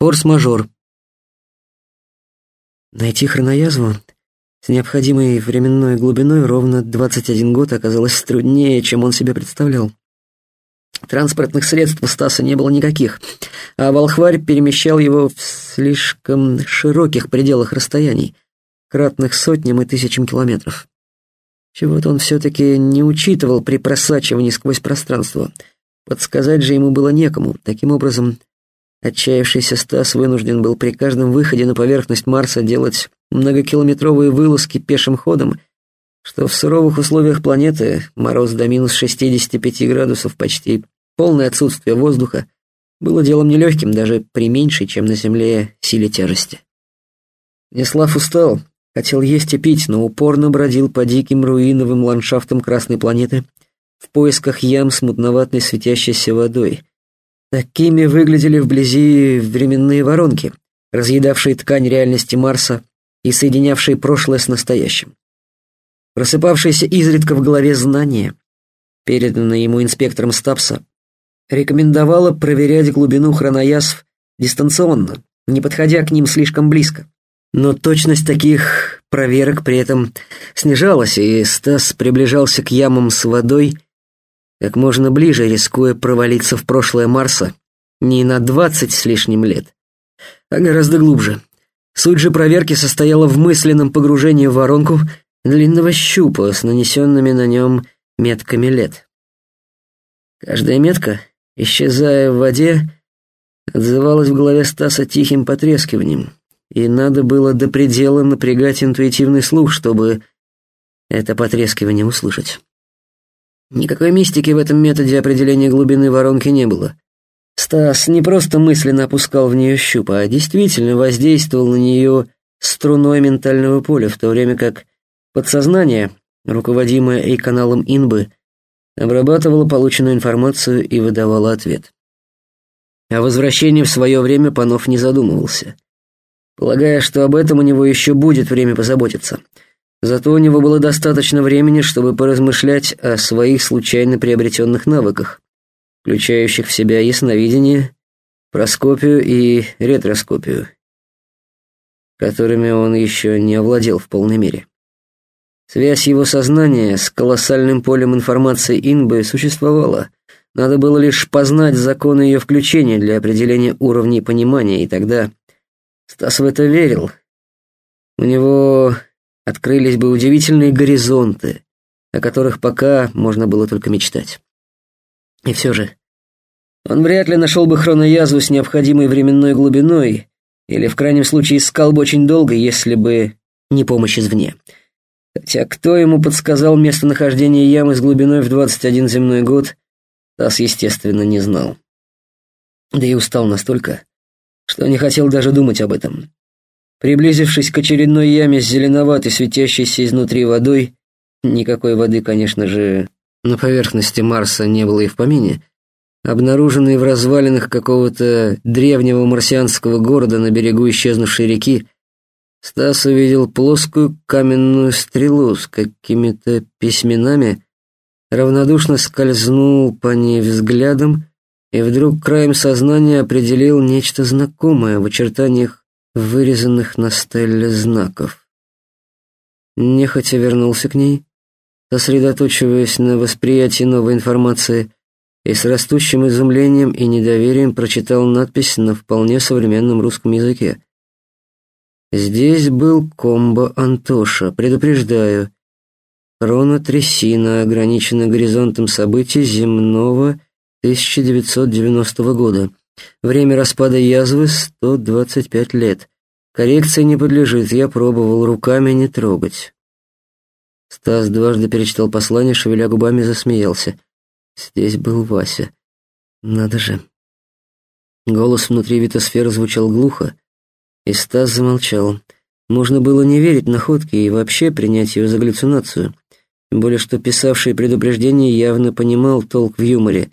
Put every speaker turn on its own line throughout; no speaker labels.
Форс-мажор. Найти хроноязву с необходимой временной глубиной ровно 21 год оказалось труднее, чем он себе представлял. Транспортных средств у Стаса не было никаких, а волхварь перемещал его в слишком широких пределах расстояний, кратных сотням и тысячам километров. Чего-то он все-таки не учитывал при просачивании сквозь пространство. Подсказать же ему было некому. Таким образом, отчаявшийся Стас вынужден был при каждом выходе на поверхность Марса делать многокилометровые вылазки пешим ходом, что в суровых условиях планеты, мороз до минус 65 градусов почти, полное отсутствие воздуха, было делом нелегким даже при меньшей, чем на Земле, силе тяжести. Неслав устал, хотел есть и пить, но упорно бродил по диким руиновым ландшафтам Красной планеты в поисках ям с мутноватой светящейся водой. Такими выглядели вблизи временные воронки, разъедавшие ткань реальности Марса и соединявшие прошлое с настоящим. Просыпавшееся изредка в голове знание, переданное ему инспектором Стапса, рекомендовало проверять глубину хроноязв дистанционно, не подходя к ним слишком близко. Но точность таких проверок при этом снижалась, и Стас приближался к ямам с водой как можно ближе, рискуя провалиться в прошлое Марса не на двадцать с лишним лет, а гораздо глубже. Суть же проверки состояла в мысленном погружении в воронку длинного щупа с нанесенными на нем метками лет. Каждая метка, исчезая в воде, отзывалась в голове Стаса тихим потрескиванием, и надо было до предела напрягать интуитивный слух, чтобы это потрескивание услышать. Никакой мистики в этом методе определения глубины воронки не было. Стас не просто мысленно опускал в нее щуп, а действительно воздействовал на нее струной ментального поля, в то время как Подсознание, руководимое и каналом Инбы, обрабатывало полученную информацию и выдавало ответ. О возвращении в свое время Панов не задумывался, полагая, что об этом у него еще будет время позаботиться. Зато у него было достаточно времени, чтобы поразмышлять о своих случайно приобретенных навыках, включающих в себя ясновидение, проскопию и ретроскопию, которыми он еще не овладел в полной мере. Связь его сознания с колоссальным полем информации Инбы существовала. Надо было лишь познать законы ее включения для определения уровней понимания, и тогда Стас в это верил. У него открылись бы удивительные горизонты, о которых пока можно было только мечтать. И все же, он вряд ли нашел бы хроноязву с необходимой временной глубиной, или в крайнем случае искал бы очень долго, если бы не помощь извне. Хотя кто ему подсказал местонахождение ямы с глубиной в 21 земной год, Тасс, естественно, не знал. Да и устал настолько, что не хотел даже думать об этом. Приблизившись к очередной яме с зеленоватой, светящейся изнутри водой, никакой воды, конечно же, на поверхности Марса не было и в помине, обнаруженный в развалинах какого-то древнего марсианского города на берегу исчезнувшей реки, Стас увидел плоскую каменную стрелу с какими-то письменами, равнодушно скользнул по ней взглядом и вдруг краем сознания определил нечто знакомое в очертаниях вырезанных на стелле знаков. Нехотя вернулся к ней, сосредоточиваясь на восприятии новой информации, и с растущим изумлением и недоверием прочитал надпись на вполне современном русском языке. Здесь был комбо Антоша, предупреждаю. Хронотрясина ограничена горизонтом событий земного 1990 года. Время распада язвы 125 лет. Коррекции не подлежит, я пробовал руками не трогать. Стас дважды перечитал послание, шевеля губами, засмеялся. Здесь был Вася. Надо же. Голос внутри витосферы звучал глухо, и Стас замолчал. Можно было не верить находке и вообще принять ее за галлюцинацию. Тем более, что писавший предупреждение явно понимал толк в юморе,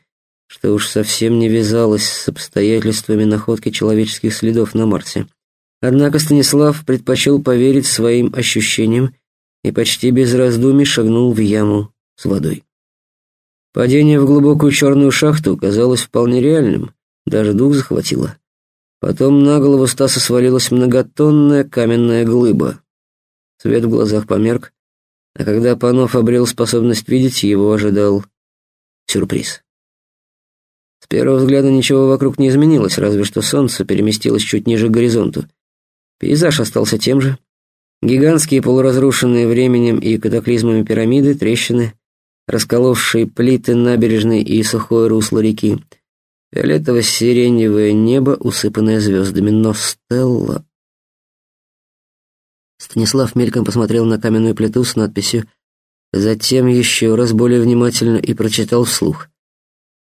что уж совсем не вязалось с обстоятельствами находки человеческих следов на Марсе. Однако Станислав предпочел поверить своим ощущениям и почти без раздумий шагнул в яму с водой. Падение в глубокую черную шахту казалось вполне реальным, даже дух захватило. Потом на голову Стаса свалилась многотонная каменная глыба. Свет в глазах померк, а когда Панов обрел способность видеть, его ожидал сюрприз. С первого взгляда ничего вокруг не изменилось, разве что солнце переместилось чуть ниже к горизонту. Пейзаж остался тем же. Гигантские полуразрушенные временем и катаклизмами пирамиды, трещины, расколовшие плиты набережной и сухое русло реки, фиолетово-сиреневое небо, усыпанное звездами, но Стелла... Станислав мельком посмотрел на каменную плиту с надписью, затем еще раз более внимательно и прочитал вслух —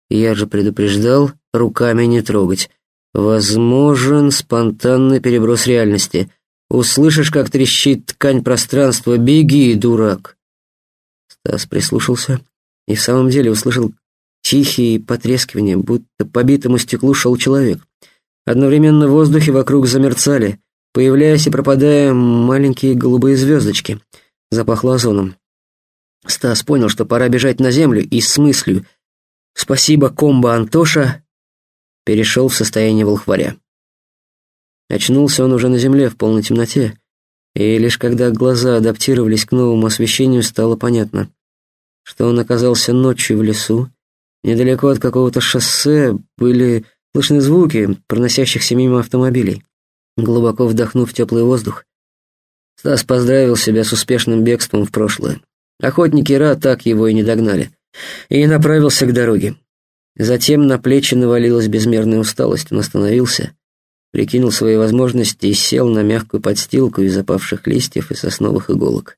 я же предупреждал, руками не трогать. Возможен спонтанный переброс реальности. Услышишь, как трещит ткань пространства, беги, дурак. Стас прислушался и в самом деле услышал тихие потрескивания, будто по битому стеклу шел человек. Одновременно в воздухе вокруг замерцали, появляясь и пропадая маленькие голубые звездочки. Запахло озоном. Стас понял, что пора бежать на землю и с мыслью — Спасибо, комбо Антоша перешел в состояние волхваря. Очнулся он уже на земле в полной темноте, и лишь когда глаза адаптировались к новому освещению, стало понятно, что он оказался ночью в лесу, недалеко от какого-то шоссе были слышны звуки проносящихся мимо автомобилей. Глубоко вдохнув теплый воздух, Стас поздравил себя с успешным бегством в прошлое. Охотники Ра так его и не догнали и направился к дороге. Затем на плечи навалилась безмерная усталость, он остановился, прикинул свои возможности и сел на мягкую подстилку из опавших листьев и сосновых иголок.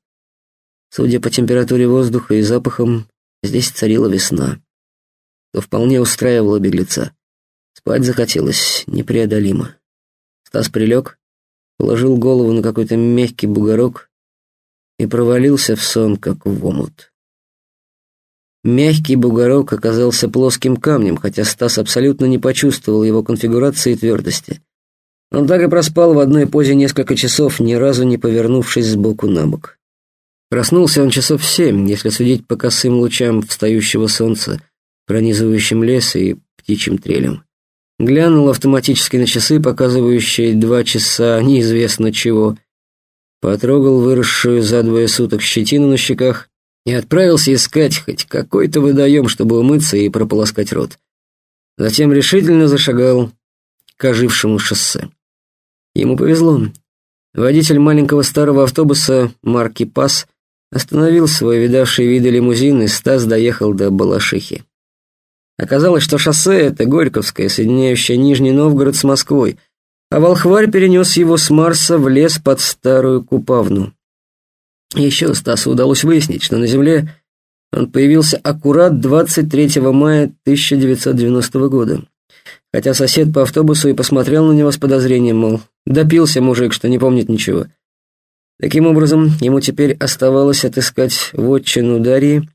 Судя по температуре воздуха и запахам, здесь царила весна, что вполне устраивало беглеца. Спать захотелось непреодолимо. Стас прилег, положил голову на какой-то мягкий бугорок и провалился в сон, как в омут. Мягкий бугорок оказался плоским камнем, хотя Стас абсолютно не почувствовал его конфигурации и твердости. Он так и проспал в одной позе несколько часов, ни разу не повернувшись сбоку на бок. Проснулся он часов в семь, если судить по косым лучам встающего солнца, пронизывающим лес и птичьим трелем. Глянул автоматически на часы, показывающие два часа неизвестно чего. Потрогал выросшую за двое суток щетину на щеках и отправился искать хоть какой-то водоем, чтобы умыться и прополоскать рот. Затем решительно зашагал к ожившему шоссе. Ему повезло. Водитель маленького старого автобуса марки «Пас» остановил свой видавший виды лимузин, и Стас доехал до Балашихи. Оказалось, что шоссе — это Горьковское, соединяющее Нижний Новгород с Москвой, а волхварь перенес его с Марса в лес под Старую Купавну. Еще Стасу удалось выяснить, что на Земле он появился аккурат 23 мая 1990 года. Хотя сосед по автобусу и посмотрел на него с подозрением, мол, допился мужик, что не помнит ничего. Таким образом, ему теперь оставалось отыскать вотчину Дарьи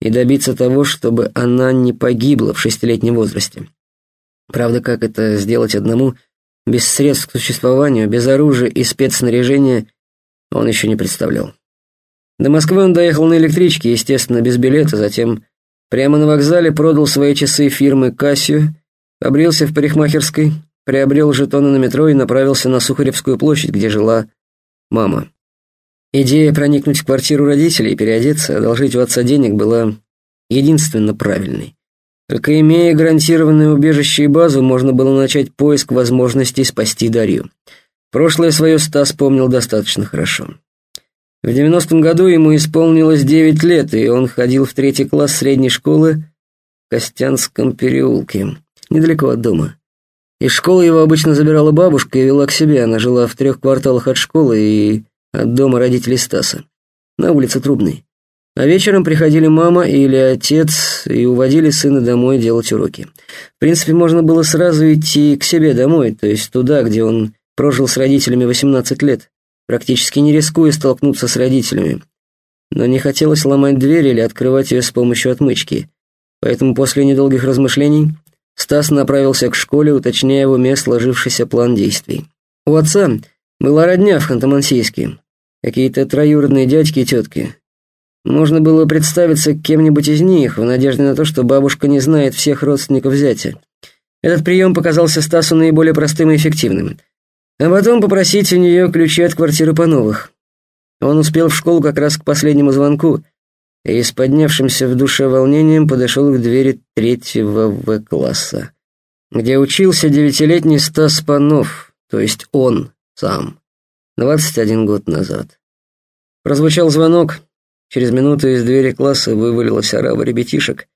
и добиться того, чтобы она не погибла в шестилетнем возрасте. Правда, как это сделать одному, без средств к существованию, без оружия и спецснаряжения, он еще не представлял. До Москвы он доехал на электричке, естественно, без билета, затем прямо на вокзале продал свои часы фирмы «Кассию», побрился в парикмахерской, приобрел жетоны на метро и направился на Сухаревскую площадь, где жила мама. Идея проникнуть в квартиру родителей, переодеться, одолжить у отца денег была единственно правильной. Только имея гарантированное убежище и базу, можно было начать поиск возможностей спасти Дарью. Прошлое свое Стас помнил достаточно хорошо. В 90-м году ему исполнилось 9 лет, и он ходил в третий класс средней школы в Костянском переулке, недалеко от дома. Из школы его обычно забирала бабушка и вела к себе. Она жила в трех кварталах от школы и от дома родителей Стаса, на улице Трубной. А вечером приходили мама или отец и уводили сына домой делать уроки. В принципе, можно было сразу идти к себе домой, то есть туда, где он прожил с родителями 18 лет практически не рискуя столкнуться с родителями. Но не хотелось ломать дверь или открывать ее с помощью отмычки. Поэтому после недолгих размышлений Стас направился к школе, уточняя в уме сложившийся план действий. У отца была родня в Ханты-Мансийске, какие-то троюродные дядьки и тетки. Можно было представиться кем-нибудь из них, в надежде на то, что бабушка не знает всех родственников зятя. Этот прием показался Стасу наиболее простым и эффективным. А потом попросить у нее ключи от квартиры по новых. Он успел в школу как раз к последнему звонку и с поднявшимся в душе волнением подошел к двери третьего В-класса, где учился девятилетний Стас Панов, то есть он сам, 21 год назад. Прозвучал звонок, через минуту из двери класса вывалилась орава ребятишек,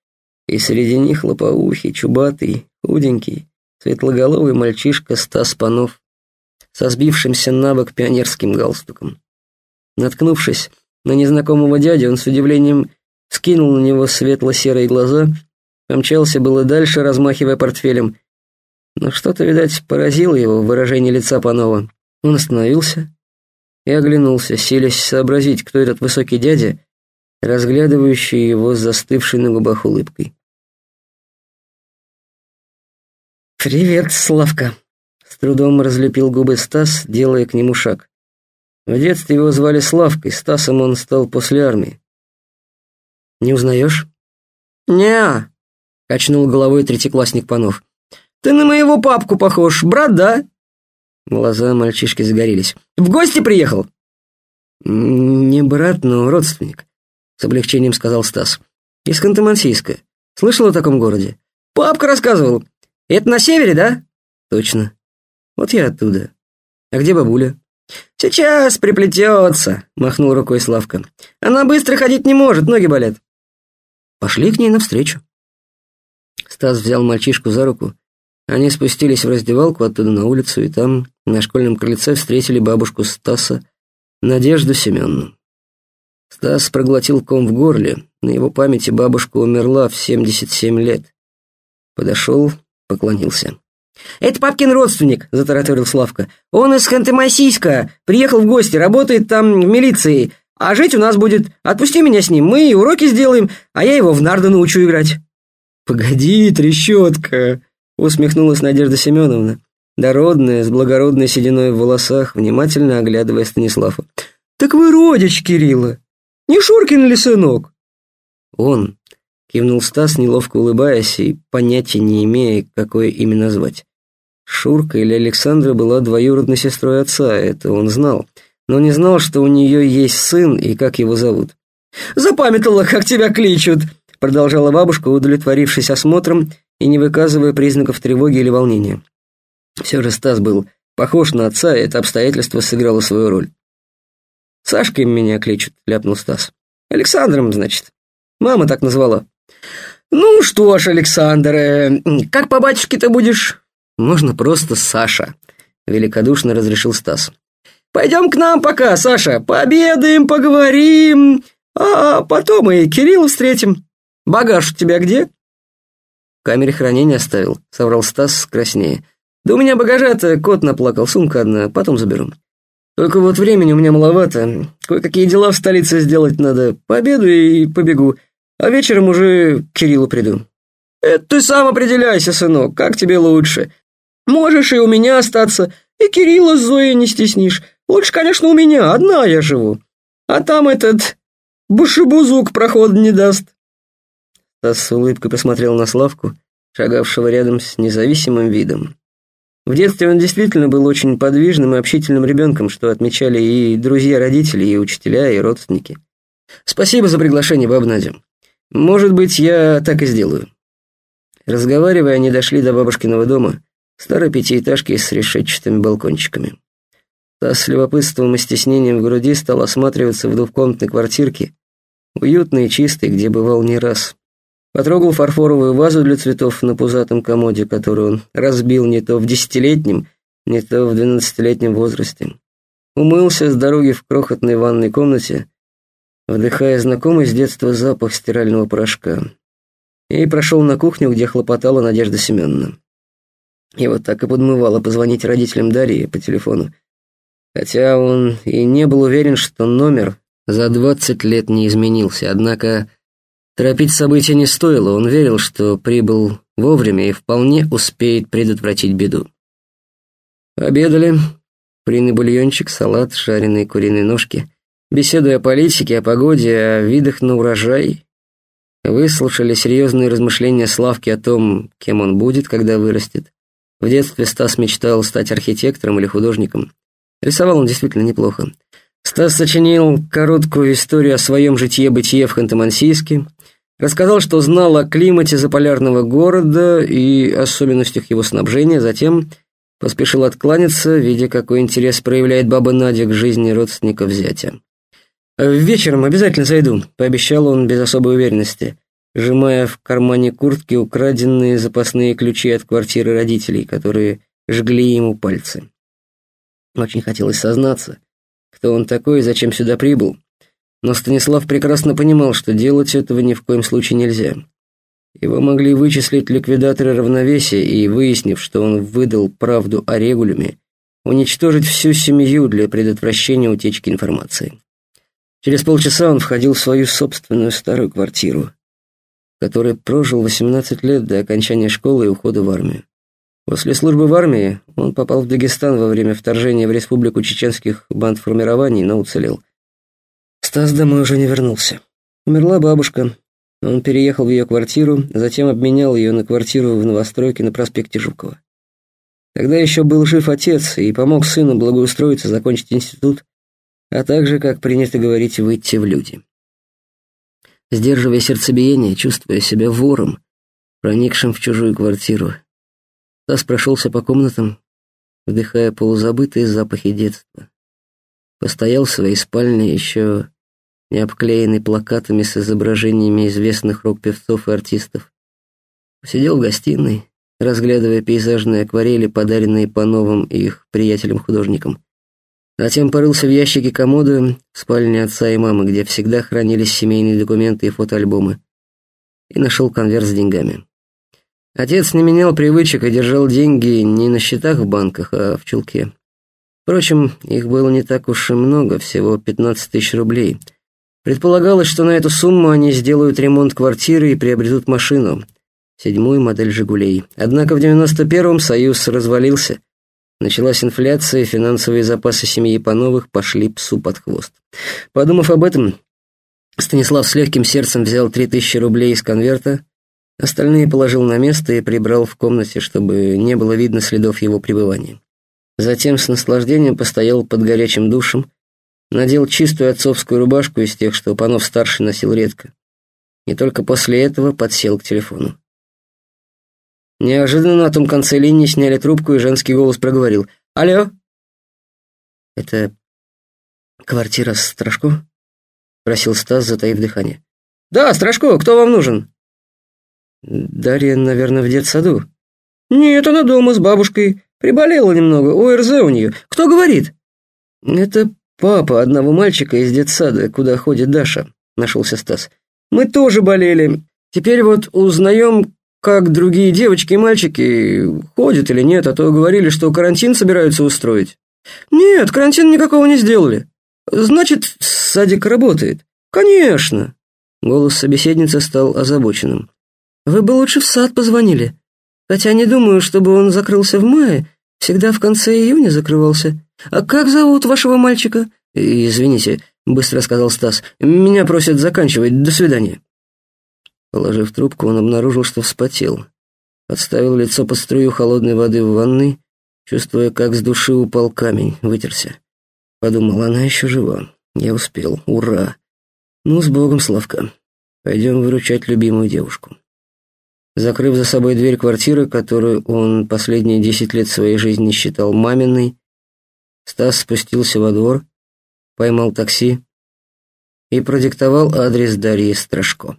и среди них лопоухий, чубатый, худенький, светлоголовый мальчишка Стас Панов со сбившимся на пионерским галстуком. Наткнувшись на незнакомого дядю, он с удивлением скинул на него светло-серые глаза, помчался было дальше, размахивая портфелем. Но что-то, видать, поразило его в выражении лица Панова. Он остановился и оглянулся, силясь сообразить, кто этот высокий дядя, разглядывающий его с застывшей на губах улыбкой. «Привет, Славка!» Трудом разлепил губы Стас, делая к нему шаг. В детстве его звали Славкой, Стасом он стал после армии. «Не узнаешь?» «Не-а», качнул головой третьеклассник Панов. «Ты на моего папку похож, брат, да?» Глаза мальчишки загорелись. «В гости приехал?» «Не брат, но родственник», — с облегчением сказал Стас. «Из Ханты-Мансийска. Слышал о таком городе?» «Папка рассказывал. Это на севере, да?» «Точно. Вот я оттуда. А где бабуля?» «Сейчас приплетется», — махнул рукой Славка. «Она быстро ходить не может, ноги болят». «Пошли к ней навстречу». Стас взял мальчишку за руку. Они спустились в раздевалку, оттуда на улицу, и там, на школьном крыльце, встретили бабушку Стаса, Надежду Семеновну. Стас проглотил ком в горле. На его памяти бабушка умерла в 77 лет. Подошел, поклонился. «Это папкин родственник», — затараторил Славка. «Он из Ханты-Мансийска, приехал в гости, работает там в милиции, а жить у нас будет. Отпусти меня с ним, мы уроки сделаем, а я его в нарды научу играть». «Погоди, трещотка», — усмехнулась Надежда Семеновна, дородная, с благородной сединой в волосах, внимательно оглядывая Станислава. «Так вы родич Кирилла. Не Шуркин ли сынок?» «Он», Кивнул Стас, неловко улыбаясь и понятия не имея, какое имя назвать. Шурка или Александра была двоюродной сестрой отца, это он знал, но не знал, что у нее есть сын и как его зовут. «Запамятовала, как тебя кличут!» продолжала бабушка, удовлетворившись осмотром и не выказывая признаков тревоги или волнения. Все же Стас был похож на отца, и это обстоятельство сыграло свою роль. «Сашкой меня кличут», — ляпнул Стас. «Александром, значит. Мама так назвала». «Ну что ж, Александр, э, как по батюшке-то будешь?» «Можно просто Саша», — великодушно разрешил Стас. «Пойдем к нам пока, Саша, пообедаем, поговорим, а потом и Кирилла встретим. Багаж у тебя где?» «В камере хранения оставил», — соврал Стас краснее. «Да у меня багажа-то кот наплакал, сумка одна, потом заберу. Только вот времени у меня маловато, кое-какие дела в столице сделать надо. Пообедаю и побегу. А вечером уже к Кириллу приду. Это ты сам определяйся, сынок, как тебе лучше. Можешь и у меня остаться, и Кирилла с Зоей не стеснишь. Лучше, конечно, у меня, одна я живу. А там этот бушебузук проход не даст. Стас с улыбкой посмотрел на Славку, шагавшего рядом с независимым видом. В детстве он действительно был очень подвижным и общительным ребенком, что отмечали и друзья родителей, и учителя, и родственники. «Спасибо за приглашение, баб Надя. Может быть, я так и сделаю. Разговаривая, они дошли до бабушкиного дома, старой пятиэтажки с решетчатыми балкончиками. Та с любопытством и стеснением в груди стал осматриваться в двухкомнатной квартирке, уютной и чистой, где бывал не раз. Потрогал фарфоровую вазу для цветов на пузатом комоде, которую он разбил не то в десятилетнем, не то в двенадцатилетнем возрасте. Умылся с дороги в крохотной ванной комнате, вдыхая знакомый с детства запах стирального порошка. И прошел на кухню, где хлопотала Надежда Семеновна. И вот так и подмывало позвонить родителям Дарьи по телефону. Хотя он и не был уверен, что номер за двадцать лет не изменился, однако торопить события не стоило, он верил, что прибыл вовремя и вполне успеет предотвратить беду. Обедали. Куриный бульончик, салат, жареные куриные ножки — беседуя о политике, о погоде, о видах на урожай. выслушали серьезные размышления Славки о том, кем он будет, когда вырастет. В детстве Стас мечтал стать архитектором или художником. Рисовал он действительно неплохо. Стас сочинил короткую историю о своем житье-бытие в Ханты-Мансийске, рассказал, что знал о климате заполярного города и особенностях его снабжения, затем поспешил откланяться, видя, какой интерес проявляет баба Надя к жизни родственников зятя. «Вечером обязательно зайду», — пообещал он без особой уверенности, сжимая в кармане куртки украденные запасные ключи от квартиры родителей, которые жгли ему пальцы. Очень хотелось сознаться, кто он такой и зачем сюда прибыл, но Станислав прекрасно понимал, что делать этого ни в коем случае нельзя. Его могли вычислить ликвидаторы равновесия и, выяснив, что он выдал правду о регулюме, уничтожить всю семью для предотвращения утечки информации. Через полчаса он входил в свою собственную старую квартиру, в которой прожил 18 лет до окончания школы и ухода в армию. После службы в армии он попал в Дагестан во время вторжения в республику чеченских бандформирований, но уцелел. Стас домой уже не вернулся. Умерла бабушка. Он переехал в ее квартиру, затем обменял ее на квартиру в новостройке на проспекте Жукова. Тогда еще был жив отец и помог сыну благоустроиться, закончить институт а также, как принято говорить, выйти в люди. Сдерживая сердцебиение, чувствуя себя вором, проникшим в чужую квартиру, Стас прошелся по комнатам, вдыхая полузабытые запахи детства. Постоял в своей спальне, еще не обклеенный плакатами с изображениями известных рок-певцов и артистов. Посидел в гостиной, разглядывая пейзажные акварели, подаренные по новым их приятелям-художникам. Затем порылся в ящике комода в спальне отца и мамы, где всегда хранились семейные документы и фотоальбомы, и нашел конверт с деньгами. Отец не менял привычек и держал деньги не на счетах в банках, а в чулке. Впрочем, их было не так уж и много, всего 15 тысяч рублей. Предполагалось, что на эту сумму они сделают ремонт квартиры и приобретут машину, седьмую модель «Жигулей». Однако в 91-м Союз развалился, Началась инфляция, финансовые запасы семьи Пановых пошли псу под хвост. Подумав об этом, Станислав с легким сердцем взял три тысячи рублей из конверта, остальные положил на место и прибрал в комнате, чтобы не было видно следов его пребывания. Затем с наслаждением постоял под горячим душем, надел чистую отцовскую рубашку из тех, что Панов-старший носил редко. И только после этого подсел к телефону. Неожиданно на том конце линии сняли трубку, и женский голос проговорил. «Алло?» «Это квартира Страшко?» — спросил Стас, затаив дыхание. «Да, Страшко, кто вам нужен?» «Дарья, наверное, в детсаду». «Нет, она дома с бабушкой. Приболела немного, ОРЗ у нее. Кто говорит?» «Это папа одного мальчика из детсада, куда ходит Даша», — нашелся Стас. «Мы тоже болели. Теперь вот узнаем, как другие девочки и мальчики, ходят или нет, а то говорили, что карантин собираются устроить. Нет, карантин никакого не сделали. Значит, садик работает. Конечно. Голос собеседницы стал озабоченным. Вы бы лучше в сад позвонили. Хотя не думаю, чтобы он закрылся в мае, всегда в конце июня закрывался. А как зовут вашего мальчика? Извините, быстро сказал Стас. Меня просят заканчивать. До свидания. Положив трубку, он обнаружил, что вспотел. Подставил лицо под струю холодной воды в ванной, чувствуя, как с души упал камень, вытерся. Подумал, она еще жива. Я успел. Ура! Ну, с Богом, Славка. Пойдем выручать любимую девушку. Закрыв за собой дверь квартиры, которую он последние десять лет своей жизни считал маминой, Стас спустился во двор, поймал такси и продиктовал адрес Дарьи Страшко.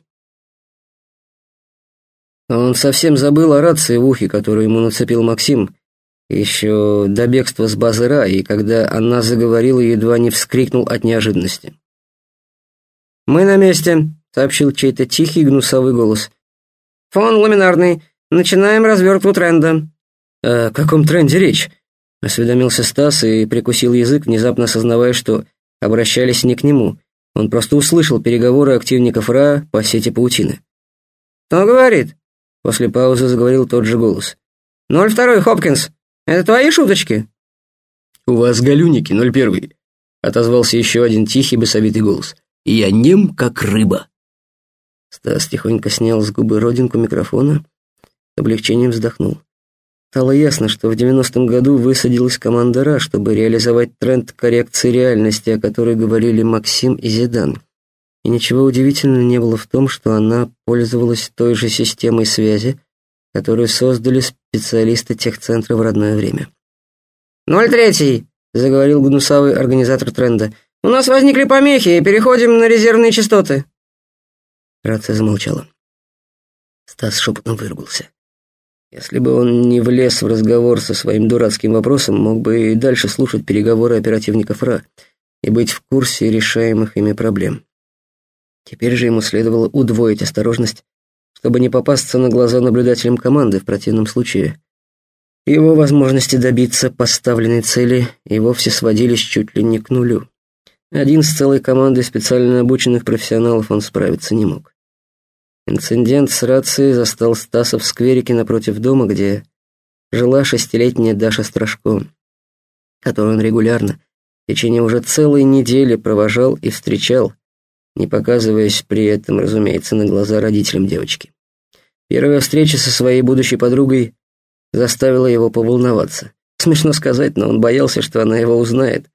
Он совсем забыл о рации в ухе, которую ему нацепил Максим, еще до бегства с базы Ра, и когда она заговорила, едва не вскрикнул от неожиданности. «Мы на месте», — сообщил чей-то тихий гнусовый голос. «Фон ламинарный. Начинаем развертку тренда». «О каком тренде речь?» — осведомился Стас и прикусил язык, внезапно осознавая, что обращались не к нему. Он просто услышал переговоры активников РА по сети паутины. «Кто говорит?» После паузы заговорил тот же голос. «Ноль второй, Хопкинс, это твои шуточки?»
«У вас галюники, ноль первый», — отозвался еще один тихий басовитый голос. «Я нем, как рыба».
Стас тихонько снял с губы родинку микрофона, с облегчением вздохнул. Стало ясно, что в 90-м году высадилась команда РА, чтобы реализовать тренд коррекции реальности, о которой говорили Максим и Зидан. И ничего удивительного не было в том, что она пользовалась той же системой связи, которую создали специалисты техцентра в родное время.
«Ноль третий!» — заговорил гнусавый организатор тренда. «У нас возникли помехи, переходим на резервные частоты».
Рация замолчала. Стас шепотом выругался. Если бы он не влез в разговор со своим дурацким вопросом, мог бы и дальше слушать переговоры оперативников РА и быть в курсе решаемых ими проблем. Теперь же ему следовало удвоить осторожность, чтобы не попасться на глаза наблюдателям команды в противном случае. Его возможности добиться поставленной цели и вовсе сводились чуть ли не к нулю. Один с целой командой специально обученных профессионалов он справиться не мог. Инцидент с рацией застал Стаса в скверике напротив дома, где жила шестилетняя Даша Страшко, которую он регулярно, в течение уже целой недели провожал и встречал, не показываясь при этом, разумеется, на глаза родителям девочки. Первая встреча со своей будущей подругой заставила его поволноваться. Смешно сказать, но он боялся, что она его узнает,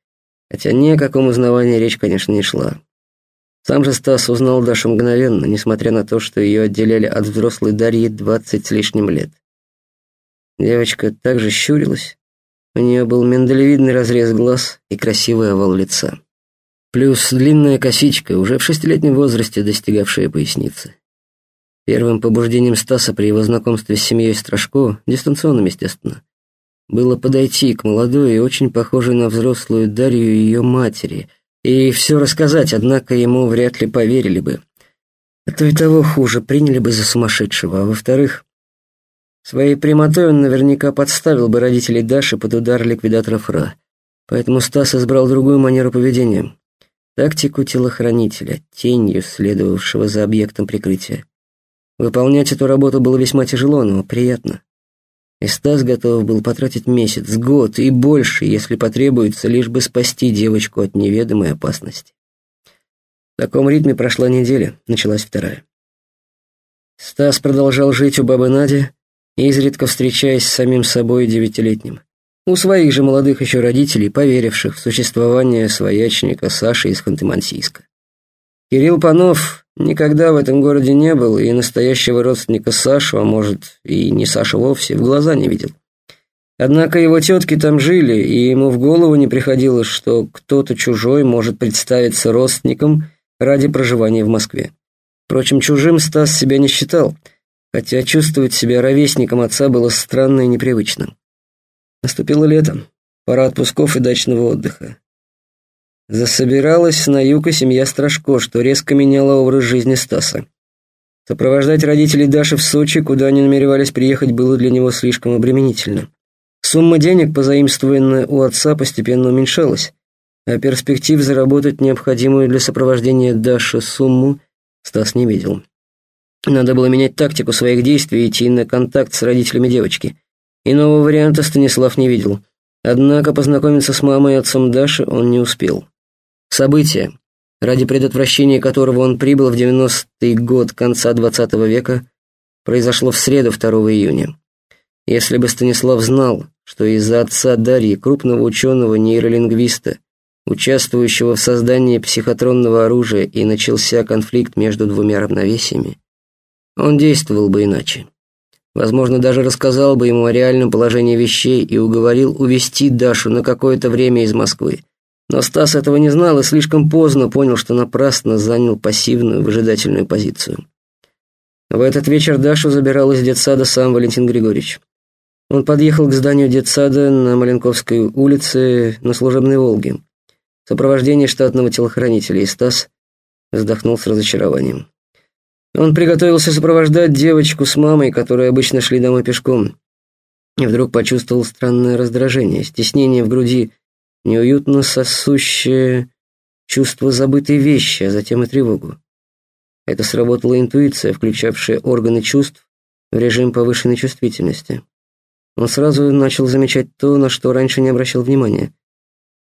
хотя ни о каком узнавании речь, конечно, не шла. Сам же Стас узнал Дашу мгновенно, несмотря на то, что ее отделяли от взрослой Дарьи двадцать с лишним лет. Девочка также щурилась, у нее был миндалевидный разрез глаз и красивый овал лица. Плюс длинная косичка, уже в шестилетнем возрасте достигавшая поясницы. Первым побуждением Стаса при его знакомстве с семьей Страшко, дистанционным, естественно, было подойти к молодой и очень похожей на взрослую Дарью ее матери – и все рассказать, однако ему вряд ли поверили бы. А то и того хуже, приняли бы за сумасшедшего. А во-вторых, своей прямотой он наверняка подставил бы родителей Даши под удар ликвидатора Фра. Поэтому Стас избрал другую манеру поведения. Тактику телохранителя, тенью, следовавшего за объектом прикрытия. Выполнять эту работу было весьма тяжело, но приятно. И Стас готов был потратить месяц, год и больше, если потребуется, лишь бы спасти девочку от неведомой опасности. В таком ритме прошла неделя, началась вторая. Стас продолжал жить у бабы Нади, изредка встречаясь с самим собой девятилетним. У своих же молодых еще родителей, поверивших в существование своячника Саши из Ханты-Мансийска. Кирилл Панов никогда в этом городе не был и настоящего родственника Сашу, а может и не Сашу вовсе, в глаза не видел. Однако его тетки там жили, и ему в голову не приходило, что кто-то чужой может представиться родственником ради проживания в Москве. Впрочем, чужим Стас себя не считал, хотя чувствовать себя ровесником отца было странно и непривычно. Наступило лето, пора отпусков и дачного отдыха. Засобиралась на юг и семья Страшко, что резко меняло образ жизни Стаса. Сопровождать родителей Даши в Сочи, куда они намеревались приехать, было для него слишком обременительно. Сумма денег, позаимствованная у отца, постепенно уменьшалась, а перспектив заработать необходимую для сопровождения Даши сумму Стас не видел. Надо было менять тактику своих действий и идти на контакт с родителями девочки. Иного варианта Станислав не видел. Однако познакомиться с мамой и отцом Даши он не успел. Событие, ради предотвращения которого он прибыл в 90-й год конца XX века, произошло в среду 2 июня. Если бы Станислав знал, что из-за отца Дарьи, крупного ученого-нейролингвиста, участвующего в создании психотронного оружия, и начался конфликт между двумя равновесиями, он действовал бы иначе. Возможно, даже рассказал бы ему о реальном положении вещей и уговорил увезти Дашу на какое-то время из Москвы. Но Стас этого не знал и слишком поздно понял, что напрасно занял пассивную, выжидательную позицию. В этот вечер Дашу забирал из детсада сам Валентин Григорьевич. Он подъехал к зданию детсада на Маленковской улице на служебной «Волге». В сопровождении штатного телохранителя, и Стас вздохнул с разочарованием. Он приготовился сопровождать девочку с мамой, которые обычно шли домой пешком. И вдруг почувствовал странное раздражение, стеснение в груди, неуютно сосущее чувство забытой вещи, а затем и тревогу. Это сработала интуиция, включавшая органы чувств в режим повышенной чувствительности. Он сразу начал замечать то, на что раньше не обращал внимания.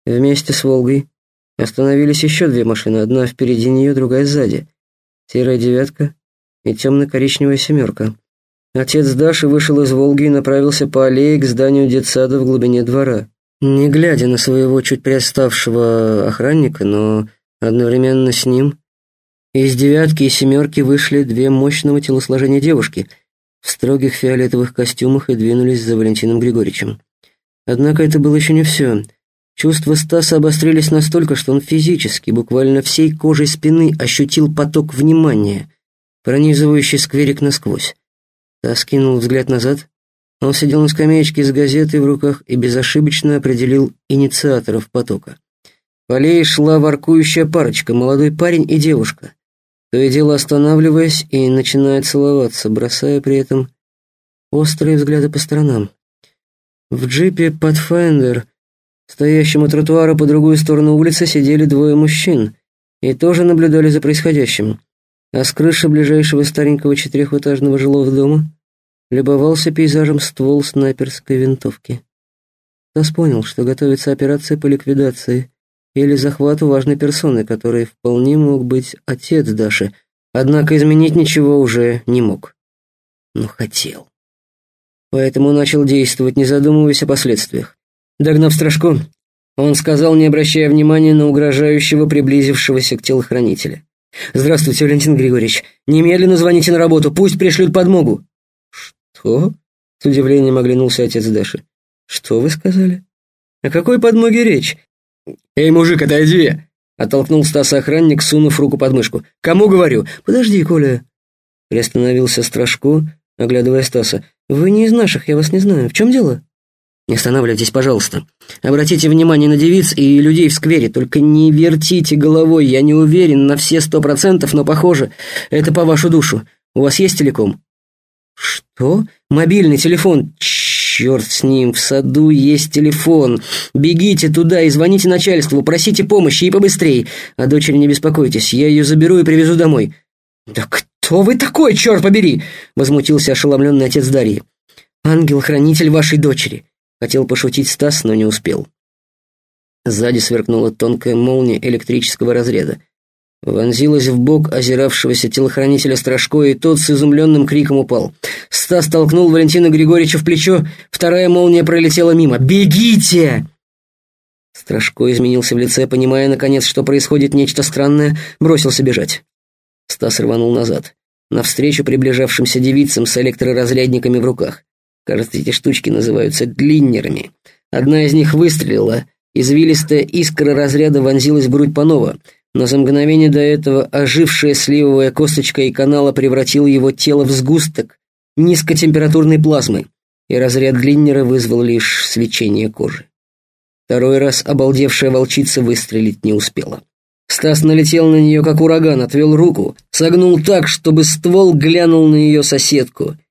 Вместе с «Волгой» остановились еще две машины, одна впереди нее, другая сзади. Серая «девятка» и темно-коричневая семерка. Отец Даши вышел из «Волги» и направился по аллее к зданию детсада в глубине двора. Не глядя на своего чуть приоставшего охранника, но одновременно с ним, из «девятки» и «семерки» вышли две мощного телосложения девушки в строгих фиолетовых костюмах и двинулись за Валентином Григорьевичем. Однако это было еще не все. Чувства Стаса обострились настолько, что он физически, буквально всей кожей спины ощутил поток внимания, пронизывающий скверик насквозь. Стас кинул взгляд назад. Он сидел на скамеечке с газетой в руках и безошибочно определил инициаторов потока. По аллее шла воркующая парочка, молодой парень и девушка, то и дело останавливаясь и начиная целоваться, бросая при этом острые взгляды по сторонам. В джипе Pathfinder стоящем у тротуара по другую сторону улицы, сидели двое мужчин и тоже наблюдали за происходящим. А с крыши ближайшего старенького четырехэтажного жилого дома любовался пейзажем ствол снайперской винтовки. Тасс понял, что готовится операция по ликвидации или захвату важной персоны, которой вполне мог быть отец Даши, однако изменить ничего уже не мог. Но хотел. Поэтому начал действовать, не задумываясь о последствиях. Догнав Страшко, он сказал, не обращая внимания на угрожающего приблизившегося к телохранителя. «Здравствуйте, Валентин Григорьевич. Немедленно звоните на работу, пусть пришлют подмогу». «Что?» — с удивлением оглянулся отец Даши. «Что вы сказали? О какой подмоге речь?» «Эй, мужик, отойди!» — оттолкнул Стаса охранник, сунув руку под мышку. «Кому говорю?» «Подожди, Коля!» Приостановился Страшко, оглядывая Стаса. «Вы не из наших, я вас не знаю. В чем дело?» Не останавливайтесь, пожалуйста. Обратите внимание на девиц и людей в сквере, только не вертите головой, я не уверен на все сто процентов, но похоже, это по вашу душу. У вас есть телеком? Что? Мобильный телефон? Черт с ним, в саду есть телефон. Бегите туда и звоните начальству, просите помощи и побыстрей. О дочери не беспокойтесь, я ее заберу и привезу домой. Да кто вы такой, черт побери? Возмутился ошеломленный отец Дарьи. Ангел-хранитель вашей дочери. Хотел пошутить Стас, но не успел. Сзади сверкнула тонкая молния электрического разряда. Вонзилась в бок озиравшегося телохранителя Страшко, и тот с изумленным криком упал. Стас толкнул Валентина Григорьевича в плечо, вторая молния пролетела мимо. «Бегите!» Страшко изменился в лице, понимая, наконец, что происходит нечто странное, бросился бежать. Стас рванул назад, навстречу приближавшимся девицам с электроразрядниками в руках. Кажется, эти штучки называются длиннерами. Одна из них выстрелила, извилистая искра разряда вонзилась в грудь Панова, но за мгновение до этого ожившая сливовая косточка и канала превратила его тело в сгусток низкотемпературной плазмы, и разряд Глиннера вызвал лишь свечение кожи. Второй раз обалдевшая волчица выстрелить не успела. Стас налетел на нее, как ураган, отвел руку, согнул так, чтобы ствол глянул на ее соседку —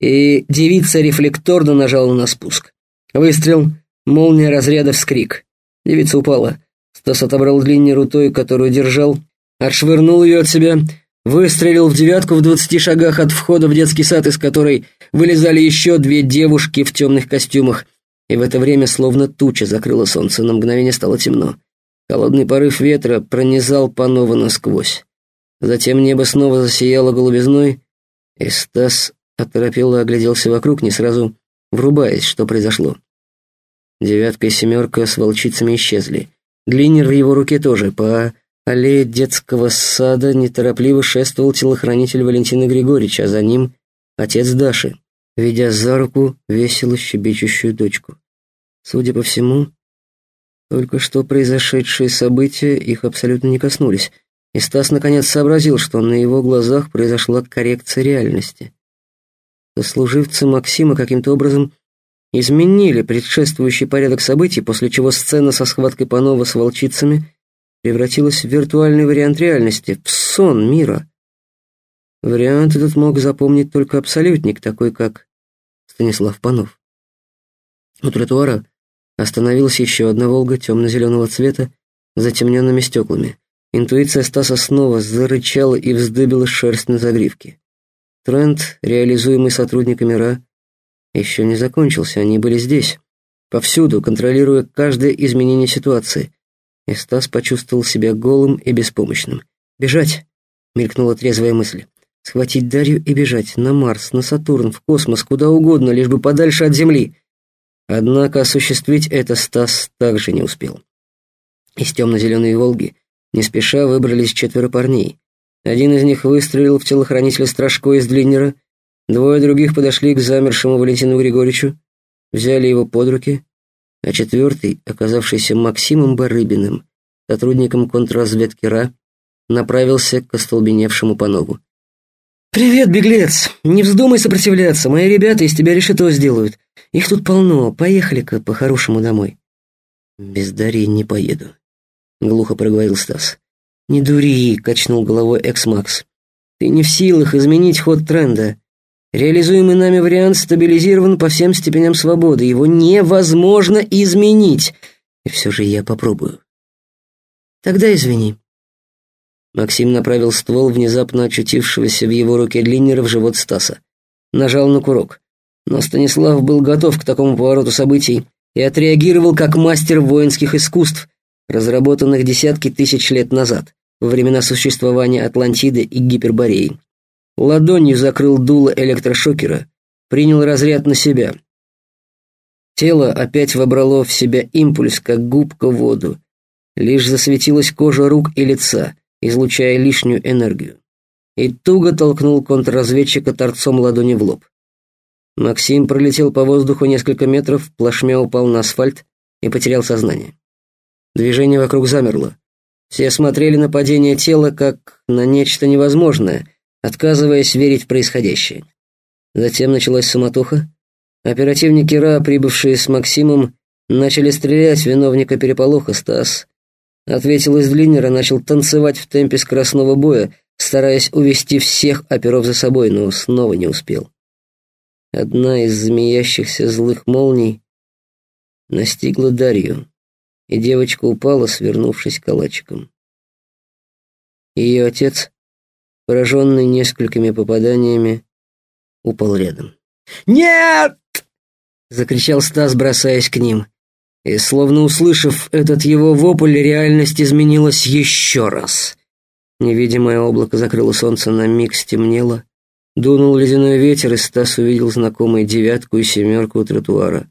и девица рефлекторно нажала на спуск. Выстрел, молния разряда вскрик. Девица упала. Стас отобрал длиннеру той, которую держал, отшвырнул ее от себя, выстрелил в девятку в двадцати шагах от входа в детский сад, из которой вылезали еще две девушки в темных костюмах, и в это время словно туча закрыла солнце, на мгновение стало темно. Холодный порыв ветра пронизал Панова насквозь. Затем небо снова засияло голубизной, и Стас Оторопело огляделся вокруг, не сразу врубаясь, что произошло. Девятка и семерка с волчицами исчезли. Глинер в его руке тоже. По аллее детского сада неторопливо шествовал телохранитель Валентина Григорьевича, а за ним отец Даши, ведя за руку весело щебечущую дочку. Судя по всему, только что произошедшие события их абсолютно не коснулись, и Стас наконец сообразил, что на его глазах произошла коррекция реальности. Сослуживцы Максима каким-то образом изменили предшествующий порядок событий, после чего сцена со схваткой Панова с волчицами превратилась в виртуальный вариант реальности, в сон мира. Вариант этот мог запомнить только абсолютник, такой как Станислав Панов. У тротуара остановилась еще одна «Волга» темно-зеленого цвета с затемненными стеклами. Интуиция Стаса снова зарычала и вздыбила шерсть на загривке. Тренд, реализуемый сотрудниками РА, еще не закончился, они были здесь, повсюду, контролируя каждое изменение ситуации. И Стас почувствовал себя голым и беспомощным. «Бежать!» — мелькнула трезвая мысль. Схватить Дарью и бежать на Марс, на Сатурн, в космос, куда угодно, лишь бы подальше от Земли. Однако осуществить это Стас также не успел. Из темно-зеленой «Волги» не спеша выбрались четверо парней. Один из них выстрелил в телохранителя Страшко из Длиннера, двое других подошли к замершему Валентину Григорьевичу, взяли его под руки, а четвертый, оказавшийся Максимом Барыбиным, сотрудником контрразведки РА, направился к остолбеневшему Панову. «Привет, беглец! Не вздумай сопротивляться, мои ребята из тебя решето сделают. Их тут полно, поехали-ка по-хорошему домой». «Без Дарьи не поеду», — глухо проговорил Стас. «Не дури», — качнул головой Экс-Макс. «Ты не в силах изменить ход тренда. Реализуемый нами вариант стабилизирован по всем степеням свободы. Его невозможно изменить. И все же я попробую». «Тогда извини», Максим направил ствол внезапно очутившегося в его руке длиннера в живот Стаса. Нажал на курок. Но Станислав был готов к такому повороту событий и отреагировал как мастер воинских искусств, разработанных десятки тысяч лет назад, во времена существования Атлантиды и Гипербореи. Ладонью закрыл дуло электрошокера, принял разряд на себя. Тело опять вобрало в себя импульс, как губка воду. Лишь засветилась кожа рук и лица — излучая лишнюю энергию, и туго толкнул контрразведчика торцом ладони в лоб. Максим пролетел по воздуху несколько метров, плашмя упал на асфальт и потерял сознание. Движение вокруг замерло. Все смотрели на падение тела как на нечто невозможное, отказываясь верить в происходящее. Затем началась суматоха. Оперативники РА, прибывшие с Максимом, начали стрелять в виновника переполоха Стас, Ответил из длиннера, начал танцевать в темпе скоростного боя, стараясь увести всех оперов за собой, но снова не успел. Одна из змеящихся злых молний настигла Дарью, и девочка упала, свернувшись калачиком. Ее отец, пораженный несколькими попаданиями, упал рядом. «Нет!» — закричал Стас, бросаясь к ним. И, словно услышав этот его вопль, реальность изменилась еще раз. Невидимое облако закрыло солнце, на миг стемнело. Дунул ледяной ветер, и Стас увидел знакомые девятку и семерку у тротуара.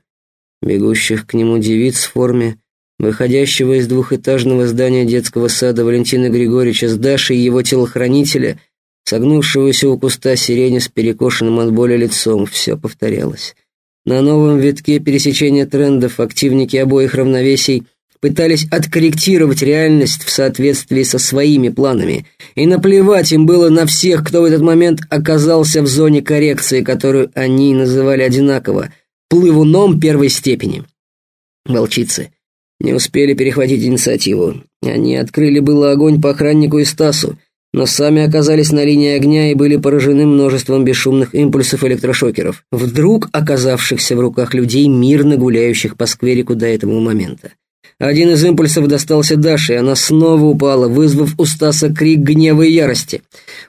Бегущих к нему девиц в форме, выходящего из двухэтажного здания детского сада Валентина Григорьевича с Дашей и его телохранителя, согнувшегося у куста сирени с перекошенным от боли лицом, все повторялось. На новом витке пересечения трендов активники обоих равновесий пытались откорректировать реальность в соответствии со своими планами, и наплевать им было на всех, кто в этот момент оказался в зоне коррекции, которую они называли одинаково «плывуном первой степени». Волчицы не успели перехватить инициативу. Они открыли было огонь по охраннику и Стасу, но сами оказались на линии огня и были поражены множеством бесшумных импульсов электрошокеров, вдруг оказавшихся в руках людей, мирно гуляющих по скверику до этого момента. Один из импульсов достался Даше, и она снова упала, вызвав у Стаса крик гнева и ярости.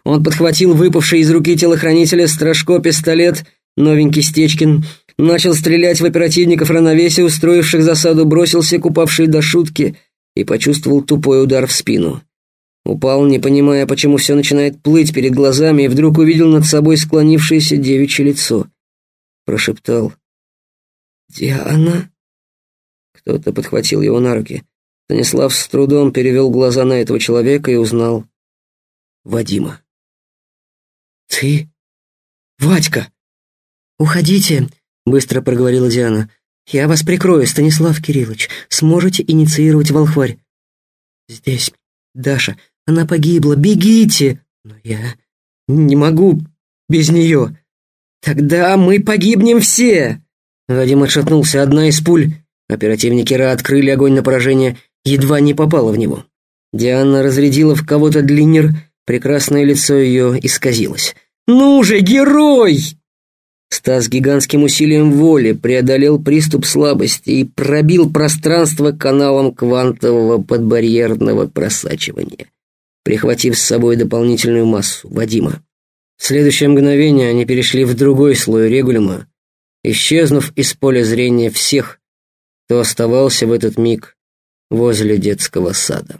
Он подхватил выпавший из руки телохранителя Страшко пистолет, новенький Стечкин, начал стрелять в оперативников равновесия, устроивших засаду, бросился к упавшей до шутки и почувствовал тупой удар в спину. Упал, не понимая, почему все начинает плыть перед глазами, и вдруг увидел над собой склонившееся девичье лицо. Прошептал. «Диана?» Кто-то подхватил его на руки. Станислав с трудом перевел глаза на этого человека и узнал Вадима. «Ты? Вадька!» «Уходите!» — быстро проговорила Диана. «Я вас прикрою, Станислав Кириллович. Сможете инициировать волхварь?» «Здесь. Даша, она погибла, бегите! Но я не могу без нее. Тогда мы погибнем все!» Вадим отшатнулся. Одна из пуль. Оперативники Ра открыли огонь на поражение, едва не попала в него. Диана разрядила в кого-то длиннер, прекрасное лицо ее исказилось. «Ну же, герой!» Стас гигантским усилием воли преодолел приступ слабости и пробил пространство каналом квантового подбарьерного просачивания прихватив с собой дополнительную массу, Вадима. В следующее мгновение они перешли в другой слой регулима, исчезнув из поля зрения всех, кто оставался в этот миг возле детского сада.